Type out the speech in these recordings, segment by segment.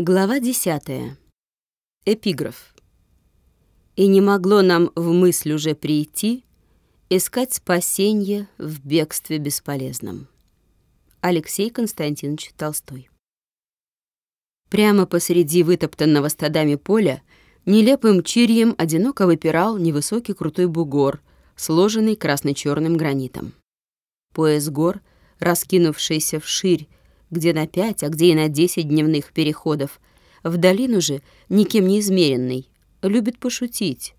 Глава 10. Эпиграф. «И не могло нам в мысль уже прийти искать спасенье в бегстве бесполезном». Алексей Константинович Толстой. Прямо посреди вытоптанного стадами поля нелепым чирьем одиноко выпирал невысокий крутой бугор, сложенный красно-черным гранитом. Пояс гор, раскинувшийся вширь, где на пять, а где и на десять дневных переходов. В долину же, никем не измеренный, любит пошутить.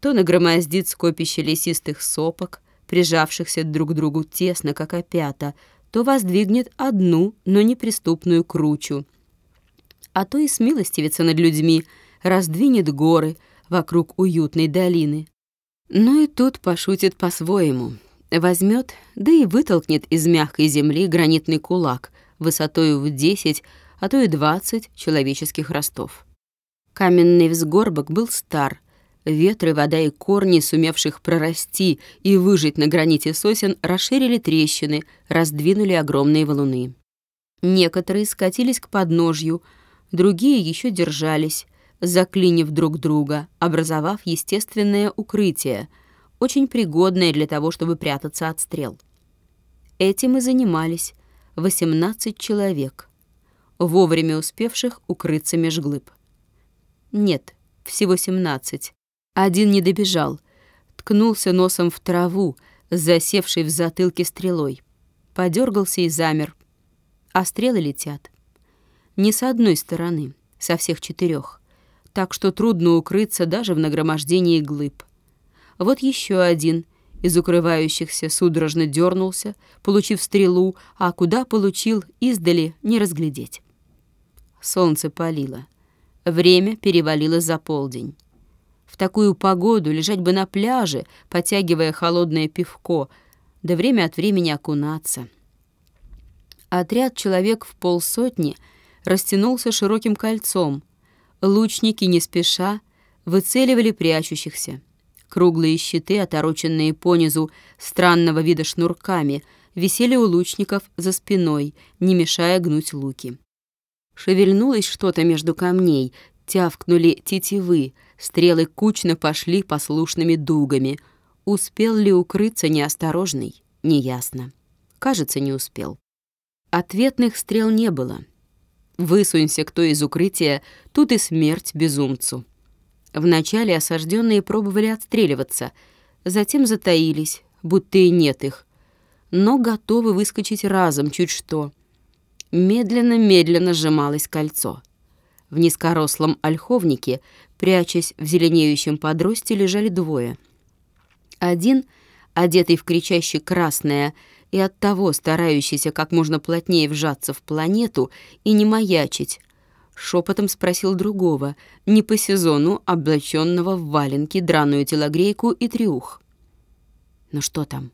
То нагромоздит скопище лесистых сопок, прижавшихся друг к другу тесно, как опята, то воздвигнет одну, но неприступную кручу. А то и смилостивится над людьми, раздвинет горы вокруг уютной долины. Но и тут пошутит по-своему — возьмет, да и вытолкнет из мягкой земли гранитный кулак высотой в 10, а то и 20 человеческих ростов. Каменный взгорбок был стар, ветры, вода и корни, сумевших прорасти и выжить на граните сосен, расширили трещины, раздвинули огромные валуны. Некоторые скатились к подножью, другие еще держались, заклинив друг друга, образовав естественное укрытие — очень пригодное для того, чтобы прятаться от стрел. Этим и занимались 18 человек, вовремя успевших укрыться меж глыб. Нет, всего 17. Один не добежал, ткнулся носом в траву, засевшей в затылке стрелой, подергался и замер. А стрелы летят. Не с одной стороны, со всех четырех, так что трудно укрыться даже в нагромождении глыб. Вот еще один из укрывающихся судорожно дернулся, получив стрелу, а куда получил, издали не разглядеть. Солнце палило. Время перевалило за полдень. В такую погоду лежать бы на пляже, потягивая холодное пивко, да время от времени окунаться. Отряд человек в полсотни растянулся широким кольцом. Лучники не спеша выцеливали прячущихся. Круглые щиты, отороченные понизу странного вида шнурками, висели у лучников за спиной, не мешая гнуть луки. Шевельнулось что-то между камней, тявкнули тетивы, стрелы кучно пошли послушными дугами. Успел ли укрыться неосторожный? Неясно. Кажется, не успел. Ответных стрел не было. Высунься кто из укрытия, тут и смерть безумцу. Вначале осажденные пробовали отстреливаться, затем затаились, будто и нет их, но готовы выскочить разом, чуть что. Медленно-медленно сжималось кольцо. В низкорослом ольховнике, прячась в зеленеющем подросте, лежали двое. Один, одетый в кричаще красное и оттого старающийся как можно плотнее вжаться в планету и не маячить, Шепотом спросил другого, не по сезону, облаченного в валенки, драную телогрейку и триух. «Ну что там?»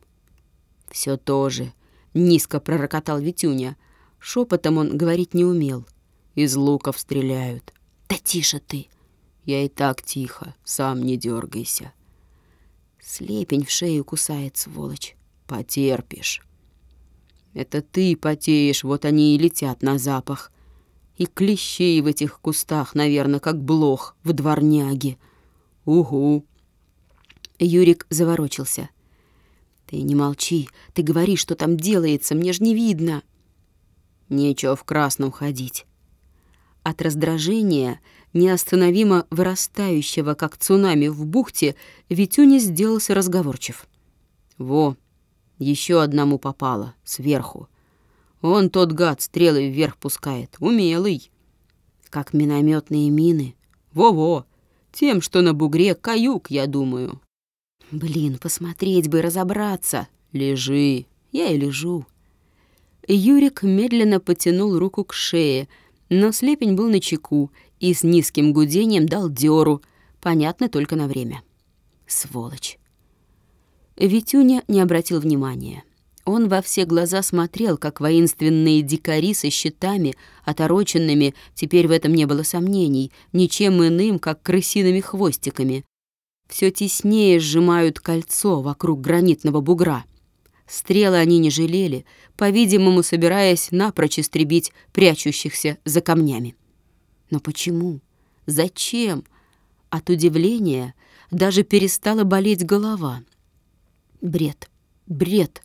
«Все то же», — низко пророкотал Витюня. Шепотом он говорить не умел. «Из луков стреляют». «Да тише ты!» «Я и так тихо, сам не дергайся. Слепень в шею кусает, сволочь. Потерпишь. Это ты потеешь, вот они и летят на запах. И клещей в этих кустах, наверное, как блох в дворняге. Угу. Юрик заворочился. Ты не молчи, ты говори, что там делается, мне ж не видно. Нечего в красном ходить. От раздражения, неостановимо вырастающего, как цунами в бухте, Витюня сделался разговорчив. Во, еще одному попало, сверху. Он тот гад стрелы вверх пускает, умелый. Как минометные мины. Во-во, тем, что на бугре каюк, я думаю. Блин, посмотреть бы, разобраться. Лежи, я и лежу. Юрик медленно потянул руку к шее, но слепень был на чеку и с низким гудением дал дёру, понятно только на время. Сволочь. Витюня не обратил внимания. Он во все глаза смотрел, как воинственные дикари со щитами, отороченными, теперь в этом не было сомнений, ничем иным, как крысиными хвостиками. Все теснее сжимают кольцо вокруг гранитного бугра. Стрелы они не жалели, по-видимому, собираясь напрочь истребить прячущихся за камнями. Но почему? Зачем? От удивления даже перестала болеть голова. Бред, бред.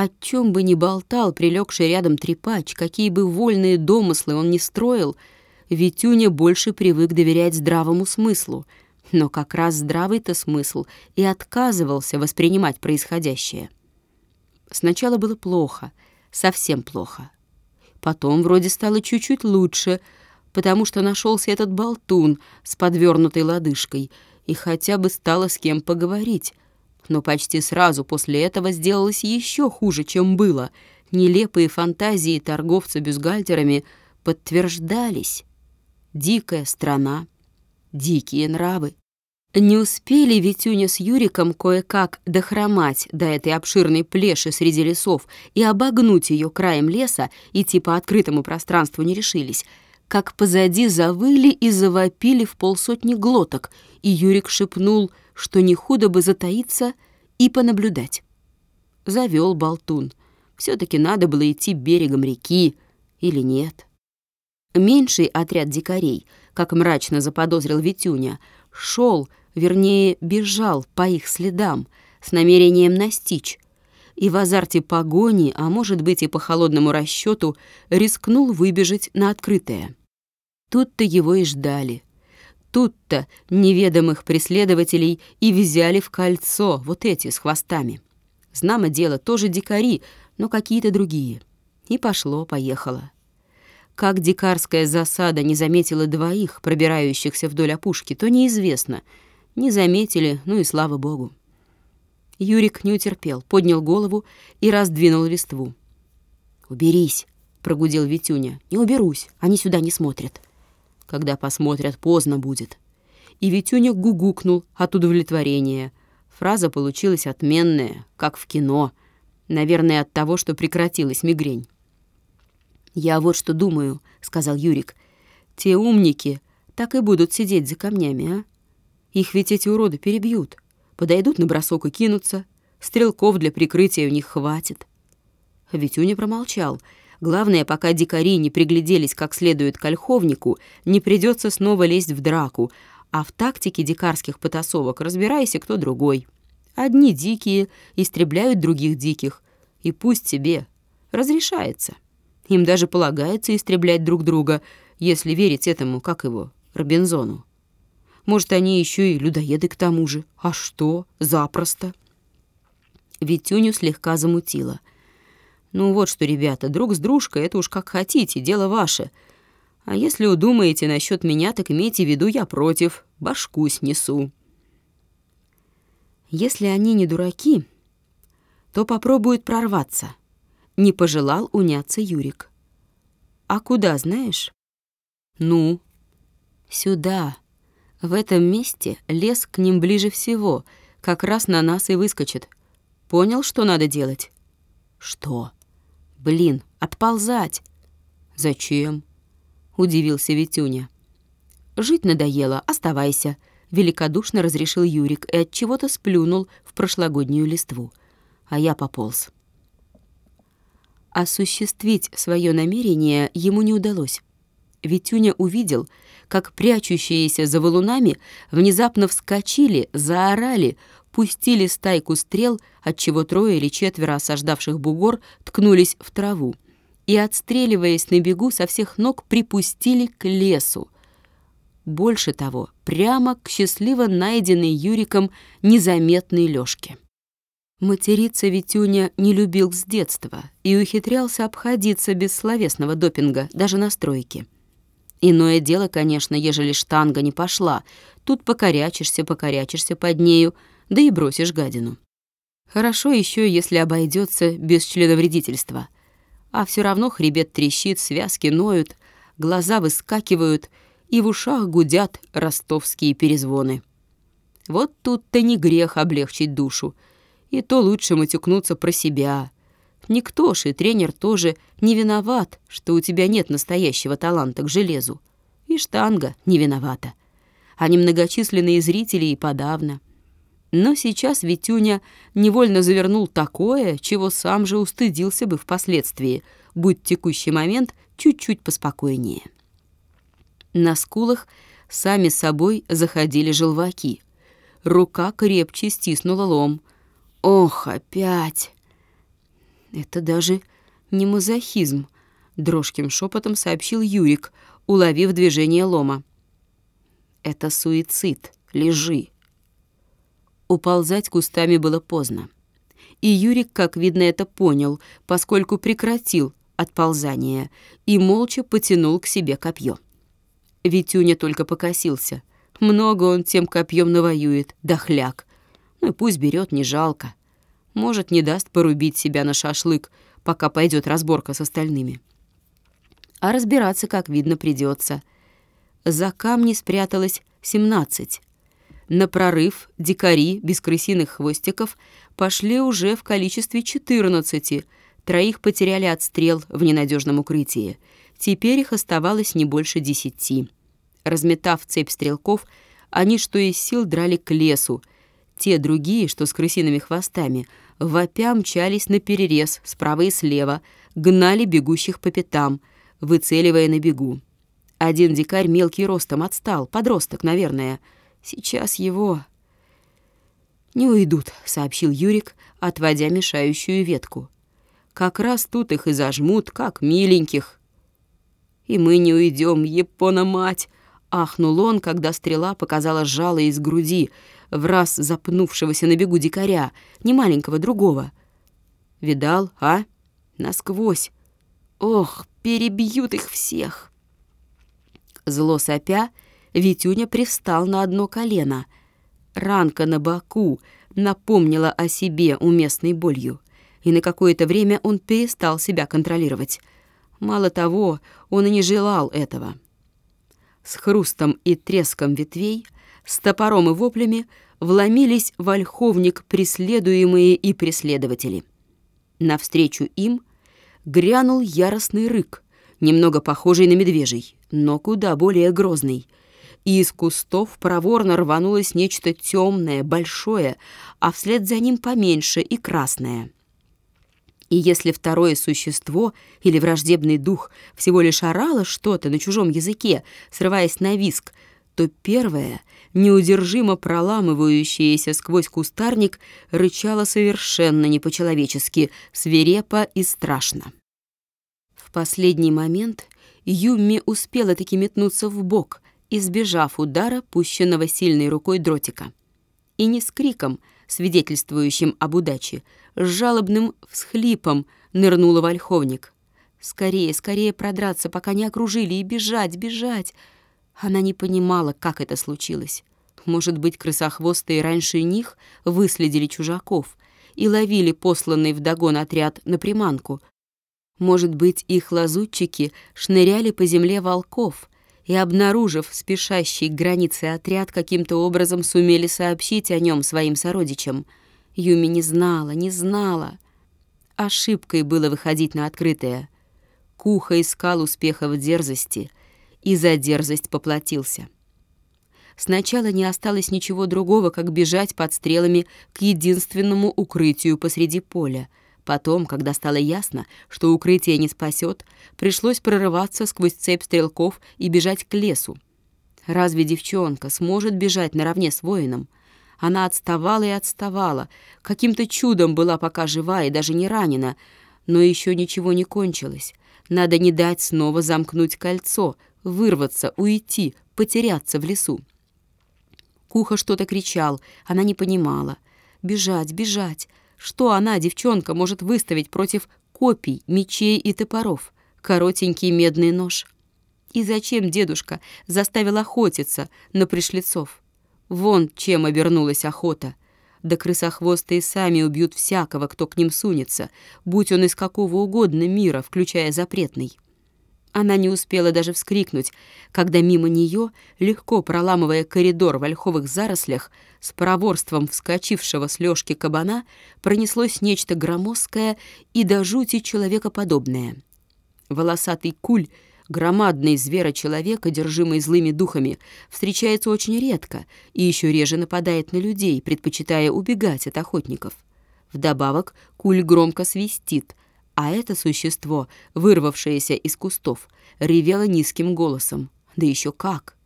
О чем бы ни болтал прилегший рядом трепач, какие бы вольные домыслы он ни строил, Витюня больше привык доверять здравому смыслу. Но как раз здравый-то смысл и отказывался воспринимать происходящее. Сначала было плохо, совсем плохо. Потом вроде стало чуть-чуть лучше, потому что нашелся этот болтун с подвернутой лодыжкой, и хотя бы стало с кем поговорить. Но почти сразу после этого сделалось еще хуже, чем было. Нелепые фантазии торговца бюстгальтерами подтверждались. Дикая страна, дикие нравы. Не успели Витюня с Юриком кое-как дохромать до этой обширной плеши среди лесов и обогнуть ее краем леса, идти по открытому пространству не решились, как позади завыли и завопили в полсотни глоток, и Юрик шепнул, что не худо бы затаиться и понаблюдать. Завел болтун. Все-таки надо было идти берегом реки или нет. Меньший отряд дикарей, как мрачно заподозрил Витюня, шел, вернее, бежал по их следам с намерением настичь, и в азарте погони, а может быть и по холодному расчету, рискнул выбежать на открытое. Тут-то его и ждали. Тут-то неведомых преследователей и взяли в кольцо вот эти с хвостами. Знамо дело, тоже дикари, но какие-то другие. И пошло-поехало. Как дикарская засада не заметила двоих, пробирающихся вдоль опушки, то неизвестно — не заметили, ну и слава богу. Юрик не утерпел, поднял голову и раздвинул листву. «Уберись», — прогудел Витюня. «Не уберусь, они сюда не смотрят». «Когда посмотрят, поздно будет». И Витюня гугукнул от удовлетворения. Фраза получилась отменная, как в кино. Наверное, от того, что прекратилась мигрень. «Я вот что думаю», — сказал Юрик. «Те умники так и будут сидеть за камнями, а? Их ведь эти уроды перебьют. Подойдут на бросок и кинутся. Стрелков для прикрытия у них хватит. Витюня промолчал. Главное, пока дикари не пригляделись как следует к ольховнику, не придется снова лезть в драку, а в тактике дикарских потасовок разбирайся кто другой. Одни дикие истребляют других диких, и пусть себе разрешается. Им даже полагается истреблять друг друга, если верить этому, как его, Робинзону. Может, они еще и людоеды к тому же. А что? Запросто. Витюню слегка замутило. Ну вот что, ребята, друг с дружкой, это уж как хотите, дело ваше. А если удумаете насчет меня, так имейте в виду, я против, башку снесу. Если они не дураки, то попробуют прорваться. Не пожелал уняться Юрик. А куда, знаешь? Ну, сюда. В этом месте лес к ним ближе всего, как раз на нас и выскочит. Понял, что надо делать? Что? Блин, отползать. Зачем? Удивился Витюня. Жить надоело, оставайся, великодушно разрешил Юрик и от чего-то сплюнул в прошлогоднюю листву. А я пополз. Осуществить свое намерение ему не удалось. Витюня увидел, как прячущиеся за валунами внезапно вскочили, заорали, пустили стайку стрел, отчего трое или четверо осаждавших бугор ткнулись в траву и, отстреливаясь на бегу, со всех ног припустили к лесу. Больше того, прямо к счастливо найденной Юриком незаметной Лёшке. Материться Витюня не любил с детства и ухитрялся обходиться без словесного допинга, даже на стройке. Иное дело, конечно, ежели штанга не пошла. Тут покорячишься, покорячишься под нею, да и бросишь гадину. Хорошо еще, если обойдется без членовредительства. А все равно хребет трещит, связки ноют, глаза выскакивают, и в ушах гудят ростовские перезвоны. Вот тут-то не грех облегчить душу. И то лучше матюкнуться про себя — Никто ж и тренер тоже не виноват, что у тебя нет настоящего таланта к железу. И штанга не виновата. А немногочисленные зрители и подавно. Но сейчас Витюня невольно завернул такое, чего сам же устыдился бы впоследствии, будь текущий момент чуть-чуть поспокойнее. На скулах сами собой заходили желваки. Рука крепче стиснула лом. «Ох, опять!» «Это даже не мазохизм», — дрожким шепотом сообщил Юрик, уловив движение лома. «Это суицид. Лежи». Уползать кустами было поздно. И Юрик, как видно, это понял, поскольку прекратил отползание и молча потянул к себе копье. Витюня только покосился. Много он тем копьем навоюет, дохляк. Ну и пусть берет, не жалко. Может, не даст порубить себя на шашлык, пока пойдет разборка с остальными. А разбираться, как видно, придется. За камни спряталось семнадцать. На прорыв дикари без крысиных хвостиков пошли уже в количестве четырнадцати. Троих потеряли от стрел в ненадежном укрытии. Теперь их оставалось не больше десяти. Разметав цепь стрелков, они что из сил драли к лесу. Те другие, что с крысиными хвостами, вопя мчались на перерез справа и слева, гнали бегущих по пятам, выцеливая на бегу. Один дикарь мелкий ростом отстал, подросток, наверное. Сейчас его... «Не уйдут», — сообщил Юрик, отводя мешающую ветку. «Как раз тут их и зажмут, как миленьких». «И мы не уйдем, Япона-мать!» — ахнул он, когда стрела показала жало из груди, в раз запнувшегося на бегу дикаря, не маленького другого. «Видал, а? Насквозь! Ох, перебьют их всех!» Зло сопя, Витюня привстал на одно колено. Ранка на боку напомнила о себе уместной болью, и на какое-то время он перестал себя контролировать. Мало того, он и не желал этого. С хрустом и треском ветвей, с топором и воплями вломились в ольховник преследуемые и преследователи. Навстречу им грянул яростный рык, немного похожий на медвежий, но куда более грозный. И из кустов проворно рванулось нечто темное, большое, а вслед за ним поменьше и красное — и если второе существо или враждебный дух всего лишь орало что-то на чужом языке, срываясь на виск, то первое, неудержимо проламывающееся сквозь кустарник, рычало совершенно не по-человечески, свирепо и страшно. В последний момент Юмми успела таки метнуться в бок, избежав удара, пущенного сильной рукой дротика. И не с криком, свидетельствующим об удаче, с жалобным всхлипом нырнула в ольховник. Скорее, скорее продраться, пока не окружили, и бежать, бежать. Она не понимала, как это случилось. Может быть, крысохвостые раньше них выследили чужаков и ловили посланный вдогон отряд на приманку. Может быть, их лазутчики шныряли по земле волков и, обнаружив спешащий к границе отряд, каким-то образом сумели сообщить о нем своим сородичам — Юми не знала, не знала. Ошибкой было выходить на открытое. Куха искал успеха в дерзости, и за дерзость поплатился. Сначала не осталось ничего другого, как бежать под стрелами к единственному укрытию посреди поля. Потом, когда стало ясно, что укрытие не спасет, пришлось прорываться сквозь цепь стрелков и бежать к лесу. Разве девчонка сможет бежать наравне с воином? Она отставала и отставала. Каким-то чудом была пока жива и даже не ранена. Но еще ничего не кончилось. Надо не дать снова замкнуть кольцо, вырваться, уйти, потеряться в лесу. Куха что-то кричал, она не понимала. Бежать, бежать. Что она, девчонка, может выставить против копий, мечей и топоров? Коротенький медный нож. И зачем дедушка заставил охотиться на пришлецов? Вон чем обернулась охота. Да крысохвостые сами убьют всякого, кто к ним сунется, будь он из какого угодно мира, включая запретный. Она не успела даже вскрикнуть, когда мимо нее, легко проламывая коридор в ольховых зарослях, с проворством вскочившего с лёжки кабана, пронеслось нечто громоздкое и до жути человекоподобное. Волосатый куль — Громадный зверочеловек, одержимый злыми духами, встречается очень редко и еще реже нападает на людей, предпочитая убегать от охотников. Вдобавок куль громко свистит, а это существо, вырвавшееся из кустов, ревело низким голосом. Да еще как!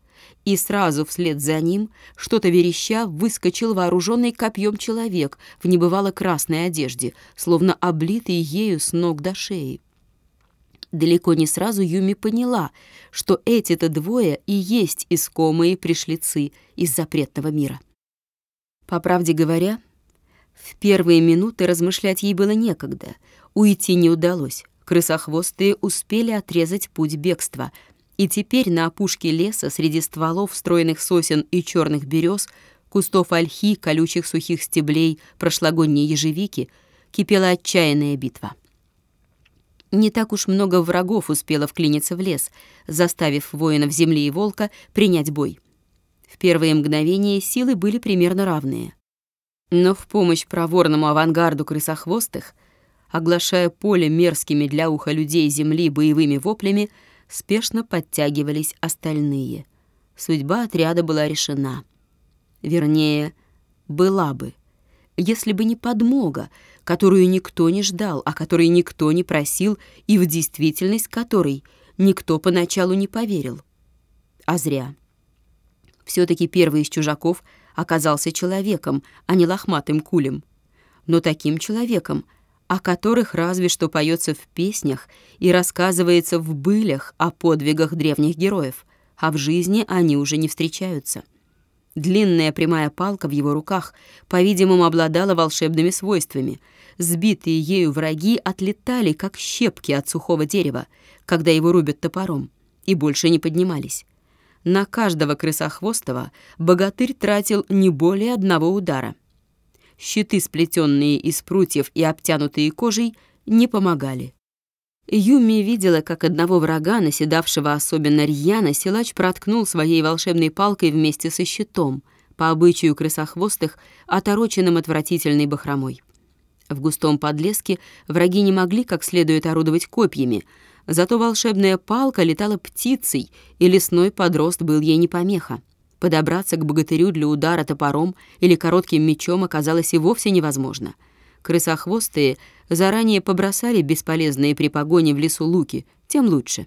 И сразу вслед за ним, что-то вереща, выскочил вооруженный копьем человек в небывало красной одежде, словно облитый ею с ног до шеи. Далеко не сразу Юми поняла, что эти-то двое и есть искомые пришлицы из запретного мира. По правде говоря, в первые минуты размышлять ей было некогда, уйти не удалось. Крысохвостые успели отрезать путь бегства, и теперь на опушке леса среди стволов стройных сосен и черных берез, кустов ольхи, колючих сухих стеблей, прошлогодней ежевики кипела отчаянная битва. Не так уж много врагов успело вклиниться в лес, заставив воинов земли и волка принять бой. В первые мгновения силы были примерно равные. Но в помощь проворному авангарду крысохвостых, оглашая поле мерзкими для уха людей земли боевыми воплями, спешно подтягивались остальные. Судьба отряда была решена. Вернее, была бы, если бы не подмога, которую никто не ждал, о которой никто не просил и в действительность которой никто поначалу не поверил. А зря. все таки первый из чужаков оказался человеком, а не лохматым кулем. Но таким человеком, о которых разве что поется в песнях и рассказывается в былях о подвигах древних героев, а в жизни они уже не встречаются. Длинная прямая палка в его руках, по-видимому, обладала волшебными свойствами. Сбитые ею враги отлетали, как щепки от сухого дерева, когда его рубят топором, и больше не поднимались. На каждого крысохвостого богатырь тратил не более одного удара — щиты, сплетенные из прутьев и обтянутые кожей, не помогали. Юми видела, как одного врага, наседавшего особенно рьяно, силач проткнул своей волшебной палкой вместе со щитом, по обычаю крысохвостых, отороченным отвратительной бахромой. В густом подлеске враги не могли как следует орудовать копьями, зато волшебная палка летала птицей, и лесной подрост был ей не помеха. Подобраться к богатырю для удара топором или коротким мечом оказалось и вовсе невозможно. Крысохвостые заранее побросали бесполезные при погоне в лесу луки, тем лучше.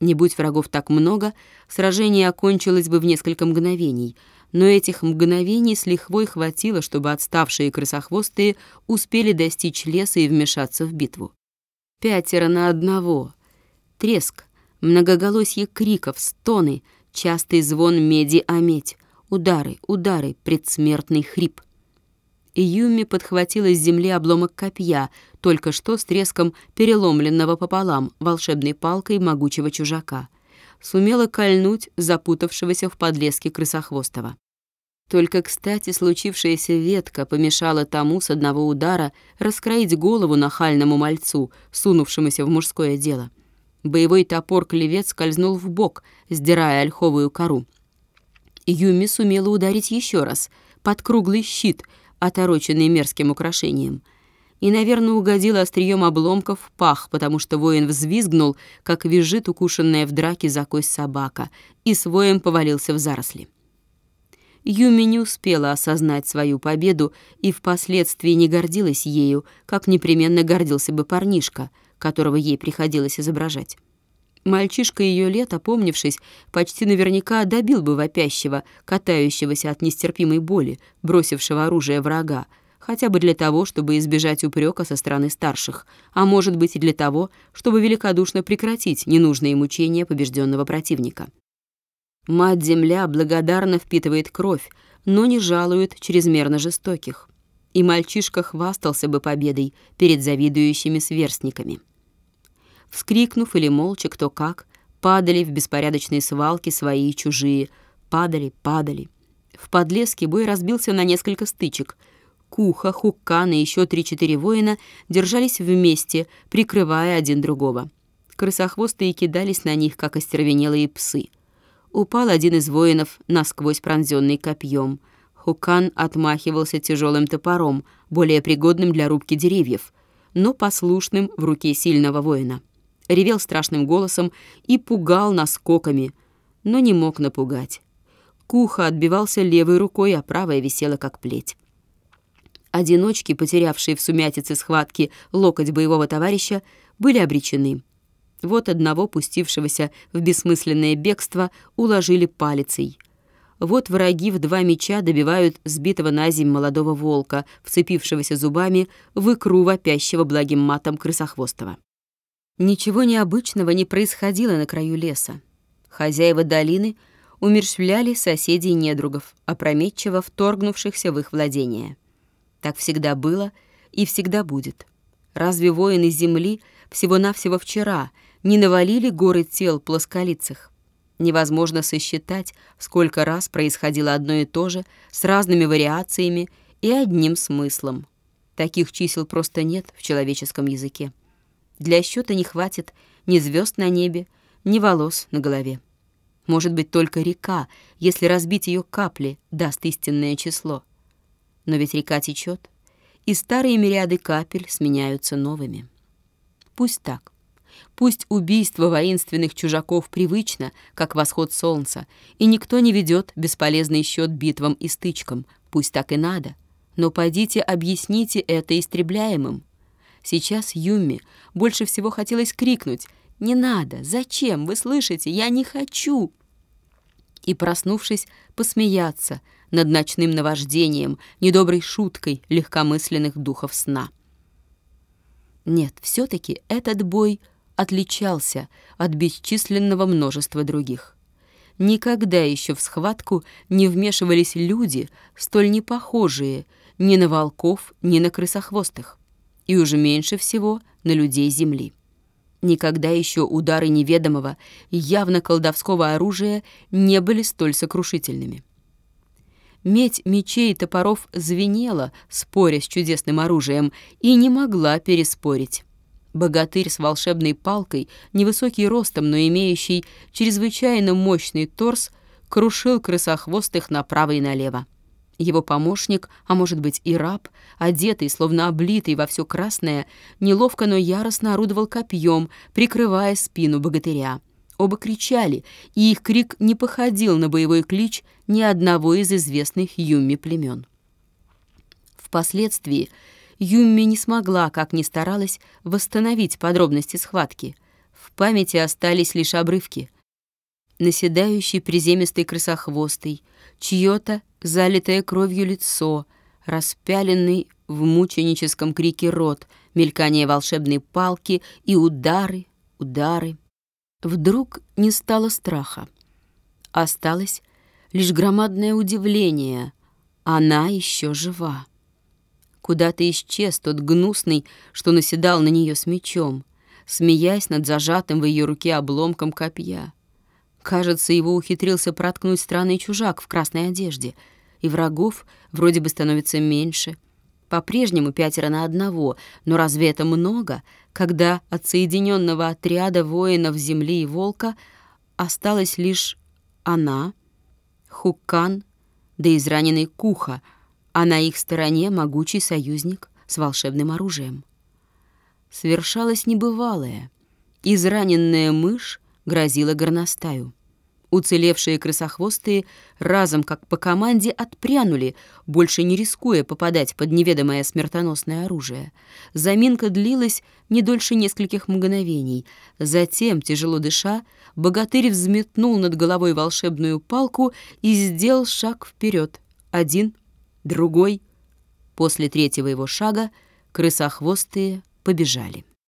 Не будь врагов так много, сражение окончилось бы в несколько мгновений, но этих мгновений с лихвой хватило, чтобы отставшие крысохвостые успели достичь леса и вмешаться в битву. Пятеро на одного. Треск, многоголосье криков, стоны — частый звон меди о медь, удары, удары, предсмертный хрип. Юми подхватила с земли обломок копья, только что с треском переломленного пополам волшебной палкой могучего чужака. Сумела кольнуть запутавшегося в подлеске крысохвостого. Только, кстати, случившаяся ветка помешала тому с одного удара раскроить голову нахальному мальцу, сунувшемуся в мужское дело. Боевой топор клевет скользнул в бок, сдирая ольховую кору. Юми сумела ударить еще раз, под круглый щит, отороченный мерзким украшением. И, наверное, угодила острием обломков в пах, потому что воин взвизгнул, как визжит укушенная в драке за кость собака, и с воем повалился в заросли. Юми не успела осознать свою победу и впоследствии не гордилась ею, как непременно гордился бы парнишка — которого ей приходилось изображать. Мальчишка ее лет, опомнившись, почти наверняка добил бы вопящего, катающегося от нестерпимой боли, бросившего оружие врага, хотя бы для того, чтобы избежать упрека со стороны старших, а может быть и для того, чтобы великодушно прекратить ненужные мучения побежденного противника. Мать-Земля благодарно впитывает кровь, но не жалует чрезмерно жестоких и мальчишка хвастался бы победой перед завидующими сверстниками. Вскрикнув или молча кто как, падали в беспорядочные свалки свои и чужие, падали, падали. В подлеске бой разбился на несколько стычек. Куха, Хуккан и еще три-четыре воина держались вместе, прикрывая один другого. Крысохвостые кидались на них, как остервенелые псы. Упал один из воинов, насквозь пронзенный копьем — Хукан отмахивался тяжелым топором, более пригодным для рубки деревьев, но послушным в руке сильного воина. Ревел страшным голосом и пугал наскоками, но не мог напугать. Куха отбивался левой рукой, а правая висела как плеть. Одиночки, потерявшие в сумятице схватки локоть боевого товарища, были обречены. Вот одного, пустившегося в бессмысленное бегство, уложили палицей. Вот враги в два меча добивают сбитого на земь молодого волка, вцепившегося зубами в икру вопящего благим матом крысохвостого. Ничего необычного не происходило на краю леса. Хозяева долины умерщвляли соседей недругов, опрометчиво вторгнувшихся в их владение. Так всегда было и всегда будет. Разве воины земли всего-навсего вчера не навалили горы тел плосколицых? Невозможно сосчитать, сколько раз происходило одно и то же, с разными вариациями и одним смыслом. Таких чисел просто нет в человеческом языке. Для счета не хватит ни звезд на небе, ни волос на голове. Может быть, только река, если разбить ее капли, даст истинное число. Но ведь река течет, и старые мириады капель сменяются новыми. Пусть так. Пусть убийство воинственных чужаков привычно, как восход солнца, и никто не ведет бесполезный счет битвам и стычкам. Пусть так и надо. Но пойдите объясните это истребляемым. Сейчас Юмми больше всего хотелось крикнуть «Не надо! Зачем? Вы слышите? Я не хочу!» И, проснувшись, посмеяться над ночным наваждением, недоброй шуткой легкомысленных духов сна. Нет, все-таки этот бой отличался от бесчисленного множества других. Никогда еще в схватку не вмешивались люди, столь непохожие ни на волков, ни на крысохвостых, и уже меньше всего на людей Земли. Никогда еще удары неведомого, явно колдовского оружия не были столь сокрушительными. Медь мечей и топоров звенела, споря с чудесным оружием, и не могла переспорить. Богатырь с волшебной палкой, невысокий ростом, но имеющий чрезвычайно мощный торс, крушил крысохвостых направо и налево. Его помощник, а может быть и раб, одетый, словно облитый во все красное, неловко, но яростно орудовал копьем, прикрывая спину богатыря. Оба кричали, и их крик не походил на боевой клич ни одного из известных Юмми племен. Впоследствии Юмми не смогла, как ни старалась, восстановить подробности схватки. В памяти остались лишь обрывки. Наседающий приземистый крысохвостый, чье-то залитое кровью лицо, распяленный в мученическом крике рот, мелькание волшебной палки и удары, удары. Вдруг не стало страха. Осталось лишь громадное удивление. Она еще жива. Куда-то исчез тот гнусный, что наседал на нее с мечом, смеясь над зажатым в ее руке обломком копья. Кажется, его ухитрился проткнуть странный чужак в красной одежде, и врагов вроде бы становится меньше. По-прежнему пятеро на одного, но разве это много, когда от соединенного отряда воинов Земли и Волка осталась лишь она, Хуккан, да израненный Куха, а на их стороне могучий союзник с волшебным оружием. Свершалось небывалое. Израненная мышь грозила горностаю. Уцелевшие крысохвостые разом, как по команде, отпрянули, больше не рискуя попадать под неведомое смертоносное оружие. Заминка длилась не дольше нескольких мгновений. Затем, тяжело дыша, богатырь взметнул над головой волшебную палку и сделал шаг вперед. Один, другой. После третьего его шага крысохвостые побежали.